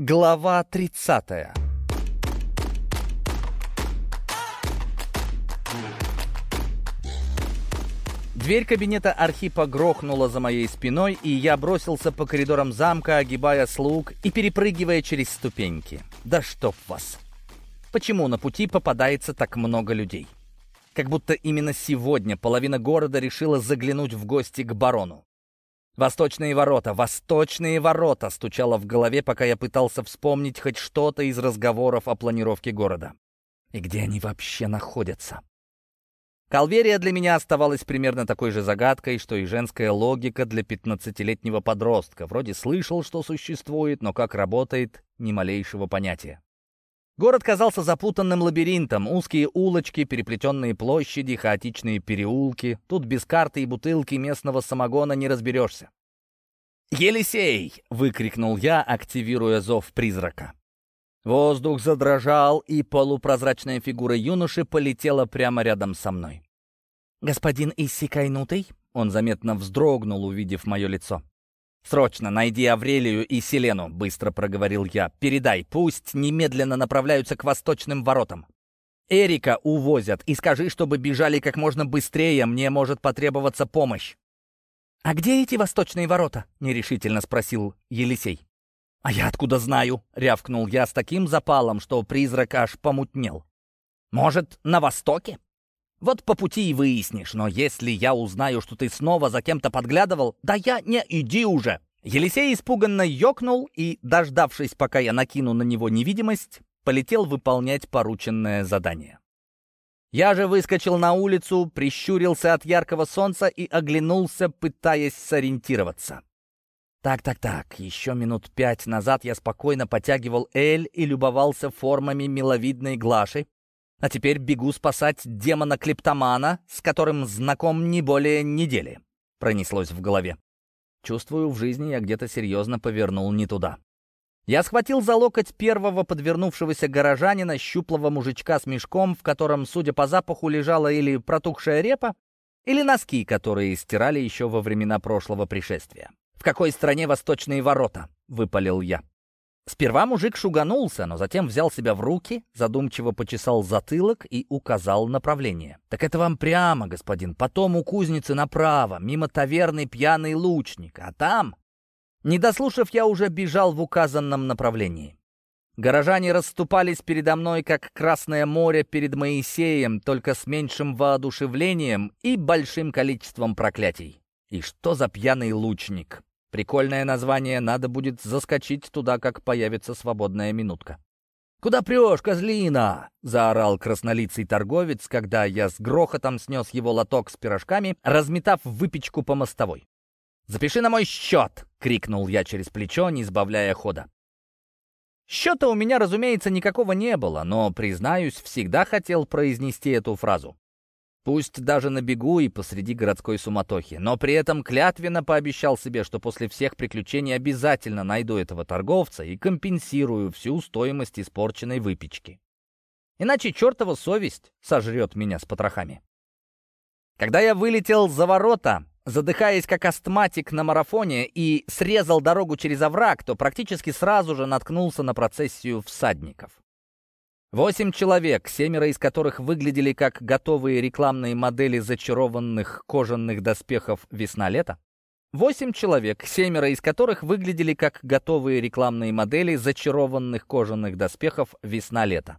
Глава 30 Дверь кабинета Архипа грохнула за моей спиной, и я бросился по коридорам замка, огибая слуг и перепрыгивая через ступеньки. Да чтоб вас! Почему на пути попадается так много людей? Как будто именно сегодня половина города решила заглянуть в гости к барону. «Восточные ворота! Восточные ворота!» стучало в голове, пока я пытался вспомнить хоть что-то из разговоров о планировке города. И где они вообще находятся? Калверия для меня оставалась примерно такой же загадкой, что и женская логика для пятнадцатилетнего подростка. Вроде слышал, что существует, но как работает, ни малейшего понятия. Город казался запутанным лабиринтом, узкие улочки, переплетенные площади, хаотичные переулки. Тут без карты и бутылки местного самогона не разберешься. «Елисей!» — выкрикнул я, активируя зов призрака. Воздух задрожал, и полупрозрачная фигура юноши полетела прямо рядом со мной. «Господин Иссикайнутый?» — он заметно вздрогнул, увидев мое лицо. «Срочно найди Аврелию и Селену», — быстро проговорил я. «Передай, пусть немедленно направляются к восточным воротам. Эрика увозят, и скажи, чтобы бежали как можно быстрее, мне может потребоваться помощь». «А где эти восточные ворота?» — нерешительно спросил Елисей. «А я откуда знаю?» — рявкнул я с таким запалом, что призрак аж помутнел. «Может, на востоке?» Вот по пути и выяснишь, но если я узнаю, что ты снова за кем-то подглядывал, да я не иди уже!» Елисей испуганно ёкнул и, дождавшись, пока я накину на него невидимость, полетел выполнять порученное задание. Я же выскочил на улицу, прищурился от яркого солнца и оглянулся, пытаясь сориентироваться. Так-так-так, еще минут пять назад я спокойно потягивал эль и любовался формами миловидной Глаши, а теперь бегу спасать демона-клептомана, с которым знаком не более недели. Пронеслось в голове. Чувствую, в жизни я где-то серьезно повернул не туда. Я схватил за локоть первого подвернувшегося горожанина, щуплого мужичка с мешком, в котором, судя по запаху, лежала или протухшая репа, или носки, которые стирали еще во времена прошлого пришествия. «В какой стране восточные ворота?» — выпалил я. Сперва мужик шуганулся, но затем взял себя в руки, задумчиво почесал затылок и указал направление. «Так это вам прямо, господин, потом у кузницы направо, мимо таверны пьяный лучник, а там...» Не дослушав, я уже бежал в указанном направлении. Горожане расступались передо мной, как Красное море перед Моисеем, только с меньшим воодушевлением и большим количеством проклятий. И что за пьяный лучник? Прикольное название, надо будет заскочить туда, как появится свободная минутка. «Куда прешь, козлина?» — заорал краснолицый торговец, когда я с грохотом снес его лоток с пирожками, разметав выпечку по мостовой. «Запиши на мой счет!» — крикнул я через плечо, не сбавляя хода. Счета у меня, разумеется, никакого не было, но, признаюсь, всегда хотел произнести эту фразу. Пусть даже на бегу и посреди городской суматохи, но при этом клятвенно пообещал себе, что после всех приключений обязательно найду этого торговца и компенсирую всю стоимость испорченной выпечки. Иначе чертова совесть сожрет меня с потрохами. Когда я вылетел за ворота, задыхаясь как астматик на марафоне и срезал дорогу через овраг, то практически сразу же наткнулся на процессию всадников. Восемь человек, семеро из которых выглядели как готовые рекламные модели зачарованных кожаных доспехов весна-лето. Восемь человек, семеро из которых выглядели как готовые рекламные модели зачарованных кожаных доспехов весна-лето.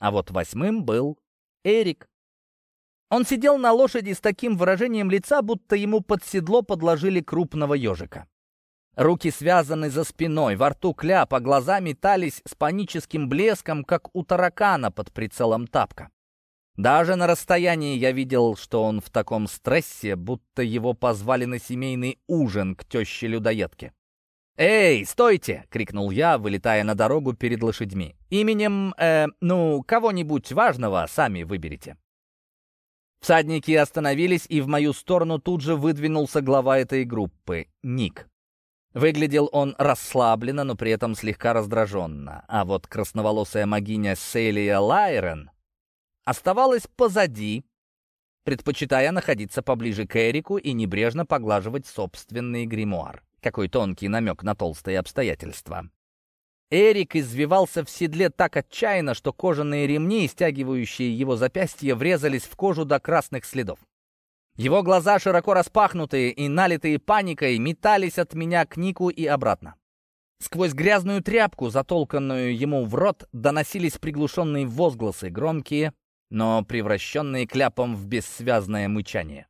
А вот восьмым был Эрик. Он сидел на лошади с таким выражением лица, будто ему под седло подложили крупного ежика. Руки связаны за спиной, во рту кляп, а глаза метались с паническим блеском, как у таракана под прицелом тапка. Даже на расстоянии я видел, что он в таком стрессе, будто его позвали на семейный ужин к теще-людоедке. «Эй, стойте!» — крикнул я, вылетая на дорогу перед лошадьми. «Именем, э, ну, кого-нибудь важного сами выберите». Всадники остановились, и в мою сторону тут же выдвинулся глава этой группы — Ник. Выглядел он расслабленно, но при этом слегка раздраженно. А вот красноволосая могиня Селия Лайрен оставалась позади, предпочитая находиться поближе к Эрику и небрежно поглаживать собственный гримуар. Какой тонкий намек на толстые обстоятельства. Эрик извивался в седле так отчаянно, что кожаные ремни, стягивающие его запястья, врезались в кожу до красных следов. Его глаза, широко распахнутые и налитые паникой, метались от меня к Нику и обратно. Сквозь грязную тряпку, затолканную ему в рот, доносились приглушенные возгласы, громкие, но превращенные кляпом в бессвязное мычание.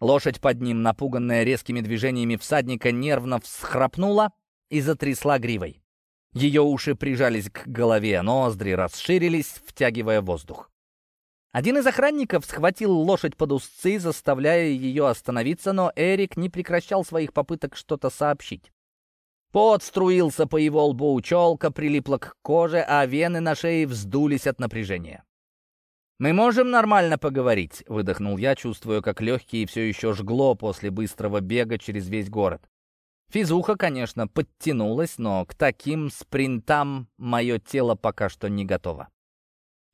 Лошадь под ним, напуганная резкими движениями всадника, нервно всхрапнула и затрясла гривой. Ее уши прижались к голове, ноздри расширились, втягивая воздух. Один из охранников схватил лошадь под узцы, заставляя ее остановиться, но Эрик не прекращал своих попыток что-то сообщить. Пот струился по его лбу, челка прилипла к коже, а вены на шее вздулись от напряжения. «Мы можем нормально поговорить», — выдохнул я, чувствуя, как легкие все еще жгло после быстрого бега через весь город. Физуха, конечно, подтянулась, но к таким спринтам мое тело пока что не готово.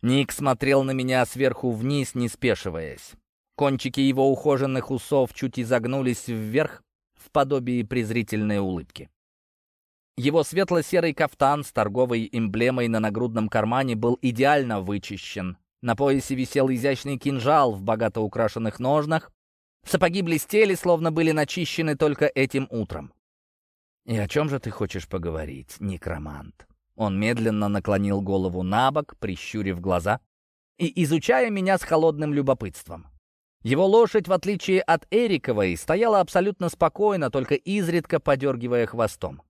Ник смотрел на меня сверху вниз, не спешиваясь. Кончики его ухоженных усов чуть изогнулись вверх в подобии презрительной улыбки. Его светло-серый кафтан с торговой эмблемой на нагрудном кармане был идеально вычищен. На поясе висел изящный кинжал в богато украшенных ножнах. Сапоги блестели, словно были начищены только этим утром. «И о чем же ты хочешь поговорить, некромант?» Он медленно наклонил голову на бок, прищурив глаза и изучая меня с холодным любопытством. Его лошадь, в отличие от Эриковой, стояла абсолютно спокойно, только изредка подергивая хвостом.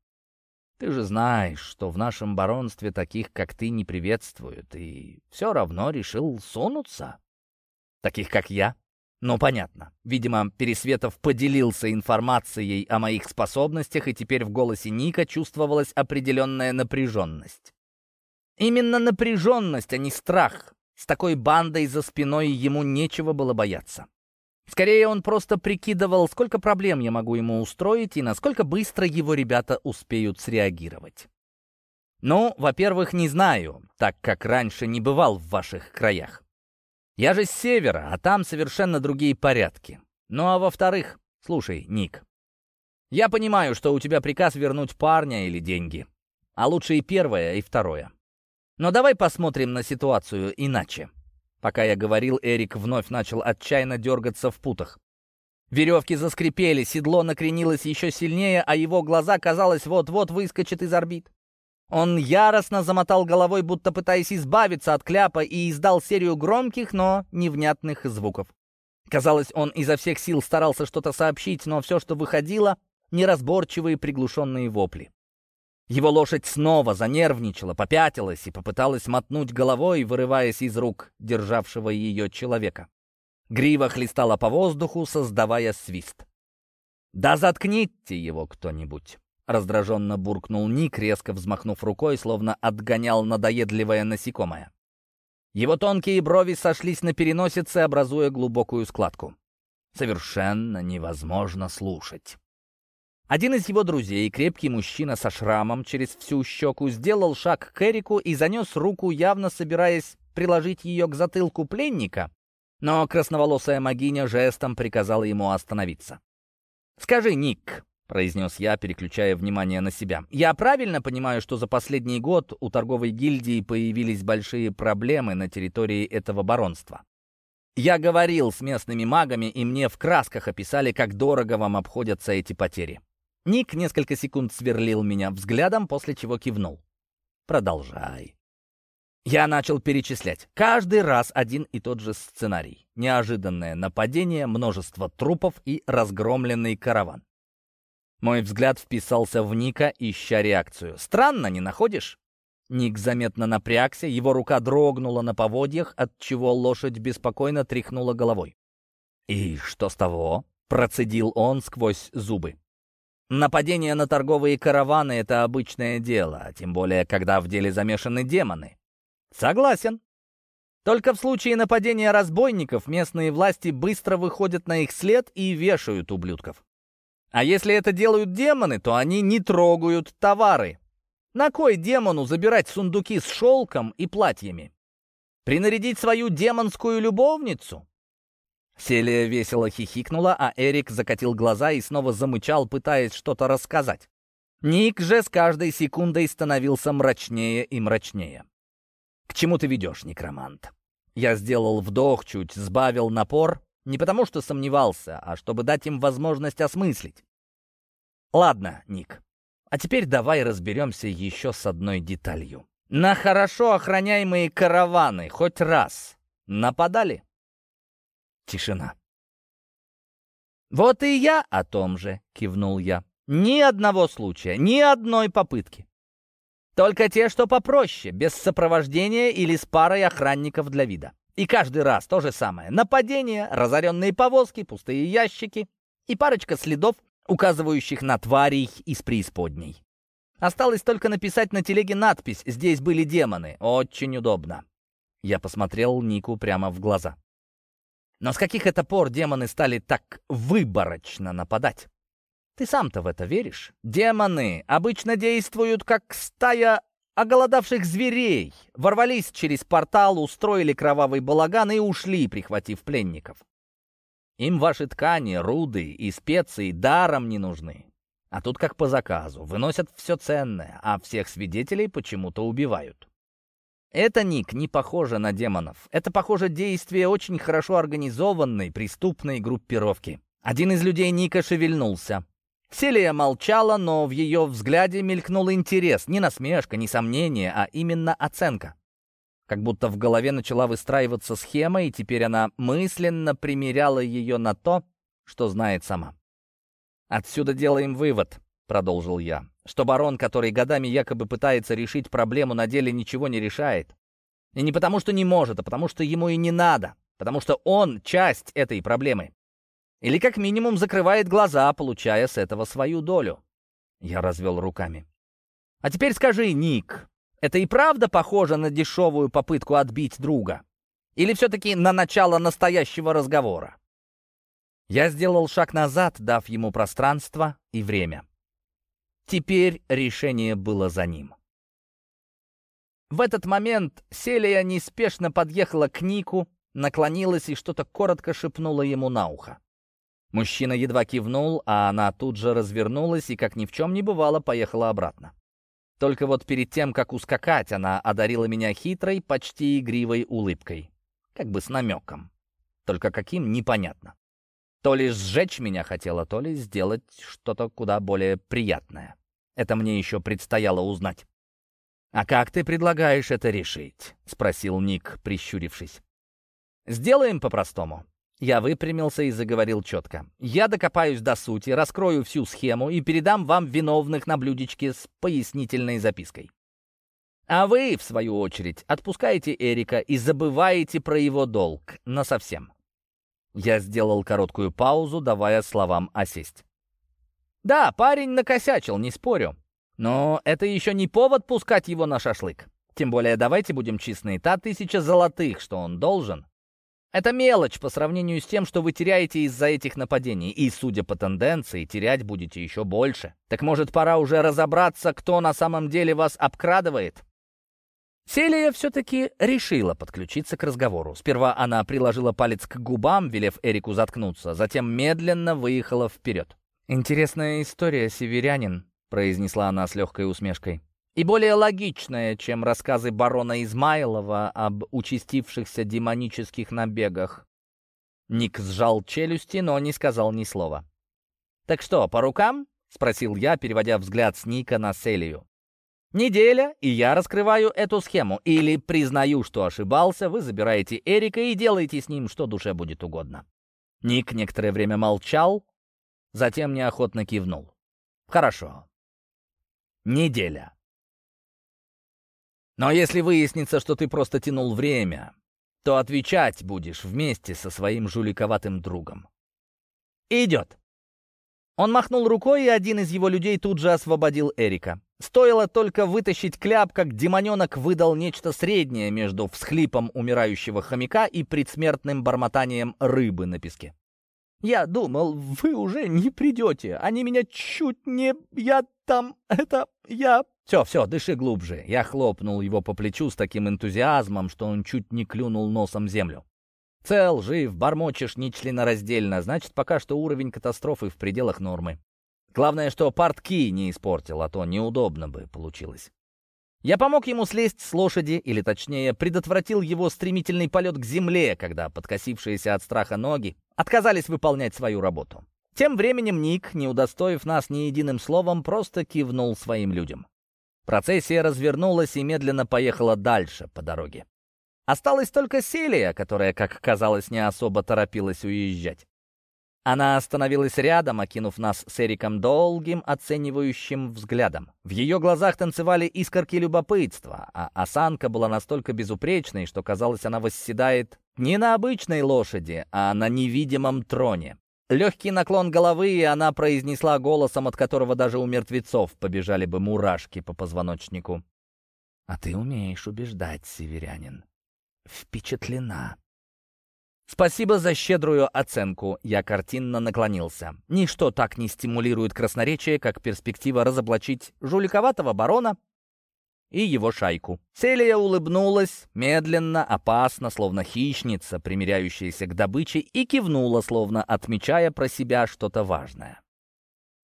Ты же знаешь, что в нашем баронстве таких, как ты, не приветствуют, и все равно решил сунуться. Таких, как я? Ну, понятно. Видимо, Пересветов поделился информацией о моих способностях, и теперь в голосе Ника чувствовалась определенная напряженность. Именно напряженность, а не страх. С такой бандой за спиной ему нечего было бояться. Скорее, он просто прикидывал, сколько проблем я могу ему устроить и насколько быстро его ребята успеют среагировать. Ну, во-первых, не знаю, так как раньше не бывал в ваших краях. Я же с севера, а там совершенно другие порядки. Ну а во-вторых, слушай, Ник, я понимаю, что у тебя приказ вернуть парня или деньги. А лучше и первое, и второе. Но давай посмотрим на ситуацию иначе. Пока я говорил, Эрик вновь начал отчаянно дергаться в путах. Веревки заскрипели, седло накренилось еще сильнее, а его глаза, казалось, вот-вот выскочат из орбит. Он яростно замотал головой, будто пытаясь избавиться от кляпа, и издал серию громких, но невнятных звуков. Казалось, он изо всех сил старался что-то сообщить, но все, что выходило, неразборчивые приглушенные вопли. Его лошадь снова занервничала, попятилась и попыталась мотнуть головой, вырываясь из рук державшего ее человека. Грива хлестала по воздуху, создавая свист. «Да заткните его кто-нибудь!» Раздраженно буркнул Ник, резко взмахнув рукой, словно отгонял надоедливое насекомое. Его тонкие брови сошлись на переносице, образуя глубокую складку. Совершенно невозможно слушать. Один из его друзей, крепкий мужчина со шрамом через всю щеку, сделал шаг к Эрику и занес руку, явно собираясь приложить ее к затылку пленника, но красноволосая магиня жестом приказала ему остановиться. «Скажи, Ник», — произнес я, переключая внимание на себя, «я правильно понимаю, что за последний год у торговой гильдии появились большие проблемы на территории этого баронства?» Я говорил с местными магами, и мне в красках описали, как дорого вам обходятся эти потери. Ник несколько секунд сверлил меня взглядом, после чего кивнул. «Продолжай». Я начал перечислять. Каждый раз один и тот же сценарий. Неожиданное нападение, множество трупов и разгромленный караван. Мой взгляд вписался в Ника, ища реакцию. «Странно, не находишь?» Ник заметно напрягся, его рука дрогнула на поводьях, от чего лошадь беспокойно тряхнула головой. «И что с того?» — процедил он сквозь зубы. Нападение на торговые караваны — это обычное дело, тем более, когда в деле замешаны демоны. Согласен. Только в случае нападения разбойников местные власти быстро выходят на их след и вешают ублюдков. А если это делают демоны, то они не трогают товары. На кой демону забирать сундуки с шелком и платьями? Принарядить свою демонскую любовницу? Селия весело хихикнула, а Эрик закатил глаза и снова замычал, пытаясь что-то рассказать. Ник же с каждой секундой становился мрачнее и мрачнее. «К чему ты ведешь, некромант?» Я сделал вдох, чуть сбавил напор, не потому что сомневался, а чтобы дать им возможность осмыслить. «Ладно, Ник, а теперь давай разберемся еще с одной деталью. На хорошо охраняемые караваны хоть раз нападали?» Тишина. «Вот и я о том же», — кивнул я. «Ни одного случая, ни одной попытки. Только те, что попроще, без сопровождения или с парой охранников для вида. И каждый раз то же самое. Нападение, разоренные повозки, пустые ящики и парочка следов, указывающих на тварей из преисподней. Осталось только написать на телеге надпись «Здесь были демоны». Очень удобно. Я посмотрел Нику прямо в глаза. Но с каких это пор демоны стали так выборочно нападать? Ты сам-то в это веришь? Демоны обычно действуют как стая оголодавших зверей, ворвались через портал, устроили кровавый балаган и ушли, прихватив пленников. Им ваши ткани, руды и специи даром не нужны. А тут как по заказу, выносят все ценное, а всех свидетелей почему-то убивают. Это, Ник, не похоже на демонов. Это, похоже, действие очень хорошо организованной преступной группировки. Один из людей Ника шевельнулся. Селия молчала, но в ее взгляде мелькнул интерес. Не насмешка, не сомнение, а именно оценка. Как будто в голове начала выстраиваться схема, и теперь она мысленно примеряла ее на то, что знает сама. «Отсюда делаем вывод», — продолжил я, «что барон, который годами якобы пытается решить проблему, на деле ничего не решает. И не потому, что не может, а потому, что ему и не надо, потому что он часть этой проблемы. Или как минимум закрывает глаза, получая с этого свою долю. Я развел руками. А теперь скажи, Ник, это и правда похоже на дешевую попытку отбить друга? Или все-таки на начало настоящего разговора? Я сделал шаг назад, дав ему пространство и время. Теперь решение было за ним. В этот момент Селия неспешно подъехала к Нику, наклонилась и что-то коротко шепнула ему на ухо. Мужчина едва кивнул, а она тут же развернулась и, как ни в чем не бывало, поехала обратно. Только вот перед тем, как ускакать, она одарила меня хитрой, почти игривой улыбкой. Как бы с намеком. Только каким — непонятно. То ли сжечь меня хотела, то ли сделать что-то куда более приятное. Это мне еще предстояло узнать. «А как ты предлагаешь это решить?» — спросил Ник, прищурившись. «Сделаем по-простому. Я выпрямился и заговорил четко. «Я докопаюсь до сути, раскрою всю схему и передам вам виновных на блюдечке с пояснительной запиской. А вы, в свою очередь, отпускаете Эрика и забываете про его долг насовсем». Я сделал короткую паузу, давая словам осесть. «Да, парень накосячил, не спорю. Но это еще не повод пускать его на шашлык. Тем более, давайте будем честны, та тысяча золотых, что он должен, это мелочь по сравнению с тем, что вы теряете из-за этих нападений. И, судя по тенденции, терять будете еще больше. Так может, пора уже разобраться, кто на самом деле вас обкрадывает? Селия все-таки решила подключиться к разговору. Сперва она приложила палец к губам, велев Эрику заткнуться, затем медленно выехала вперед. «Интересная история, северянин», — произнесла она с легкой усмешкой и более логичное, чем рассказы барона Измайлова об участившихся демонических набегах. Ник сжал челюсти, но не сказал ни слова. «Так что, по рукам?» — спросил я, переводя взгляд с Ника на Селию. «Неделя, и я раскрываю эту схему. Или признаю, что ошибался, вы забираете Эрика и делаете с ним, что душе будет угодно». Ник некоторое время молчал, затем неохотно кивнул. «Хорошо. Неделя. Но если выяснится, что ты просто тянул время, то отвечать будешь вместе со своим жуликоватым другом. Идет. Он махнул рукой, и один из его людей тут же освободил Эрика. Стоило только вытащить кляп, как демоненок выдал нечто среднее между всхлипом умирающего хомяка и предсмертным бормотанием рыбы на песке. «Я думал, вы уже не придете. Они меня чуть не... Я там... Это... Я...» «Все, все, дыши глубже». Я хлопнул его по плечу с таким энтузиазмом, что он чуть не клюнул носом землю. «Цел, жив, бормочешь нечленораздельно, значит, пока что уровень катастрофы в пределах нормы. Главное, что портки не испортил, а то неудобно бы получилось. Я помог ему слезть с лошади, или точнее, предотвратил его стремительный полет к земле, когда подкосившиеся от страха ноги отказались выполнять свою работу. Тем временем Ник, не удостоив нас ни единым словом, просто кивнул своим людям. Процессия развернулась и медленно поехала дальше по дороге. Осталась только Селия, которая, как казалось, не особо торопилась уезжать. Она остановилась рядом, окинув нас с Эриком долгим оценивающим взглядом. В ее глазах танцевали искорки любопытства, а осанка была настолько безупречной, что казалось, она восседает не на обычной лошади, а на невидимом троне. Легкий наклон головы, и она произнесла голосом, от которого даже у мертвецов побежали бы мурашки по позвоночнику. «А ты умеешь убеждать, северянин. Впечатлена». «Спасибо за щедрую оценку», — я картинно наклонился. «Ничто так не стимулирует красноречие, как перспектива разоблачить жуликоватого барона и его шайку». Селия улыбнулась, медленно, опасно, словно хищница, примиряющаяся к добыче, и кивнула, словно отмечая про себя что-то важное.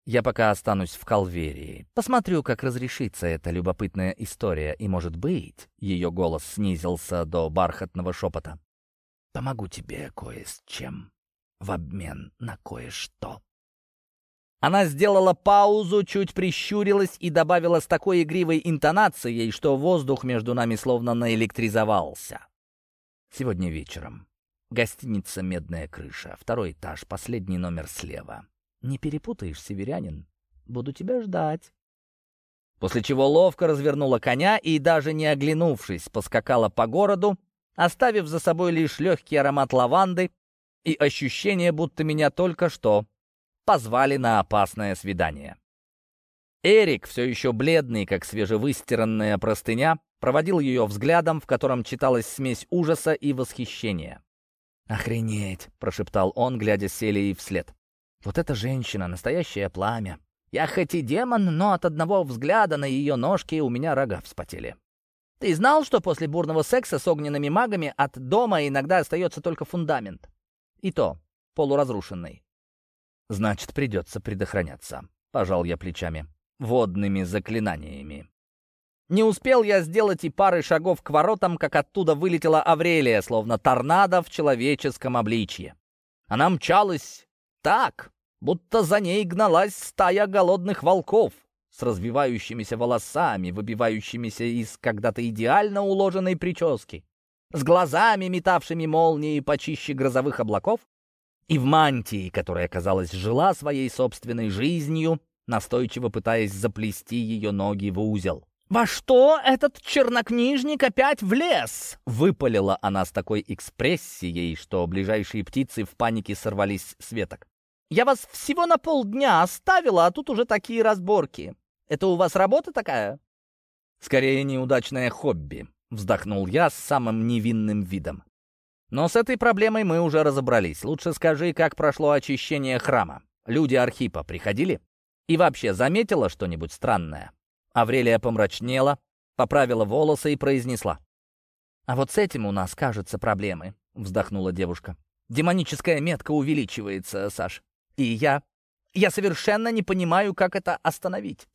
«Я пока останусь в Калверии. Посмотрю, как разрешится эта любопытная история, и, может быть...» Ее голос снизился до бархатного шепота. Помогу тебе кое с чем в обмен на кое-что». Она сделала паузу, чуть прищурилась и добавила с такой игривой интонацией, что воздух между нами словно наэлектризовался. «Сегодня вечером. Гостиница «Медная крыша», второй этаж, последний номер слева. Не перепутаешь, северянин? Буду тебя ждать». После чего ловко развернула коня и, даже не оглянувшись, поскакала по городу, оставив за собой лишь легкий аромат лаванды и ощущение, будто меня только что позвали на опасное свидание. Эрик, все еще бледный, как свежевыстиранная простыня, проводил ее взглядом, в котором читалась смесь ужаса и восхищения. «Охренеть!» — прошептал он, глядя Селии вслед. «Вот эта женщина — настоящее пламя. Я хоть и демон, но от одного взгляда на ее ножки у меня рога вспотели». Ты знал, что после бурного секса с огненными магами от дома иногда остается только фундамент? И то, полуразрушенный. Значит, придется предохраняться. Пожал я плечами. Водными заклинаниями. Не успел я сделать и пары шагов к воротам, как оттуда вылетела Аврелия, словно торнадо в человеческом обличье. Она мчалась так, будто за ней гналась стая голодных волков с развивающимися волосами, выбивающимися из когда-то идеально уложенной прически, с глазами, метавшими молнии почище грозовых облаков, и в мантии, которая, казалось, жила своей собственной жизнью, настойчиво пытаясь заплести ее ноги в узел. «Во что этот чернокнижник опять влез?» — выпалила она с такой экспрессией, что ближайшие птицы в панике сорвались с веток. «Я вас всего на полдня оставила, а тут уже такие разборки. Это у вас работа такая?» «Скорее, неудачное хобби», — вздохнул я с самым невинным видом. «Но с этой проблемой мы уже разобрались. Лучше скажи, как прошло очищение храма. Люди Архипа приходили? И вообще, заметила что-нибудь странное?» Аврелия помрачнела, поправила волосы и произнесла. «А вот с этим у нас, кажется, проблемы», — вздохнула девушка. «Демоническая метка увеличивается, Саш. И я... Я совершенно не понимаю, как это остановить».